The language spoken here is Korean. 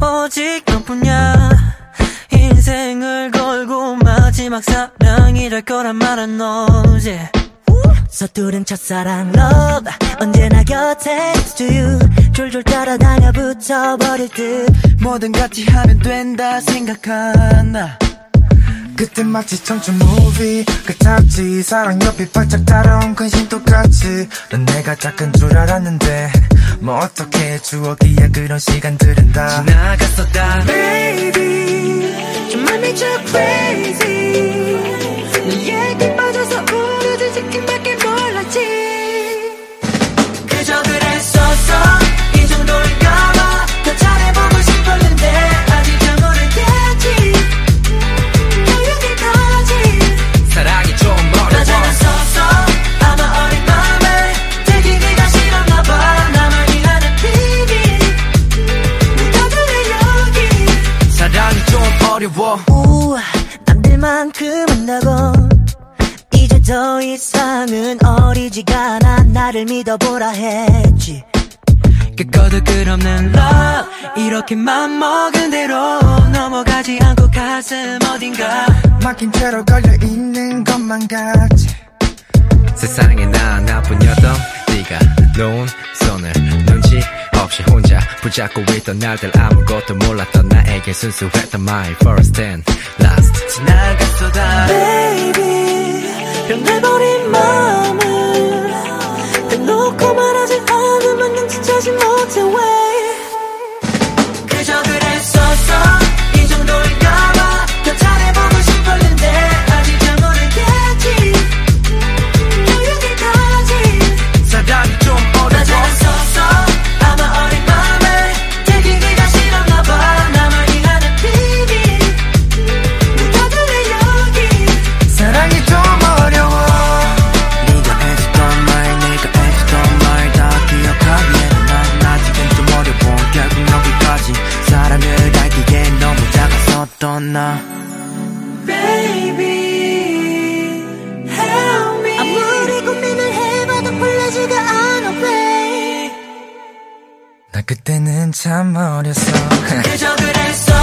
오직 너뿐이야. 인생을 걸고 마지막 사랑이 될 거란 말은 너지. 서투른 첫사랑 love 언제나 곁에 next to you 졸졸 따라다녀 붙어버릴 듯. 뭐든 같이 하면 된다 생각하나. 그때 마치 청춘 무비 같았지. 사랑 옆이 발짝 따라온 근심 똑같이. 넌 내가 작은 줄 알았는데 뭐 어떻게 추억이야 그런 시간들은 다 지나갔어 다. Baby 정말 미쳐 crazy 어려워 우 남들만큼 한다고. 이제 더 이상은 어리지가 않아. 나를 믿어보라 했지. 끝거도 끝없는 love. 이렇게 맘 먹은 대로 넘어가지 않고 가슴 어딘가. 막힌 채로 걸려있는 것만 같지. 세상에 나 나뿐이었던 네가 놓은 손을 눈치 잡고 있던 날들 아무것도 몰랐던 나에게 순수했던 my first and last. 지나갔어 다. Baby 변해버린 마음을 대놓고 말하지 않으면 눈치채지 못해. 왜 나? Baby help me. 아무리 고민을 해봐도 풀리지가 않아 babe. 나 그때는 참 어렸어. 그저 그랬어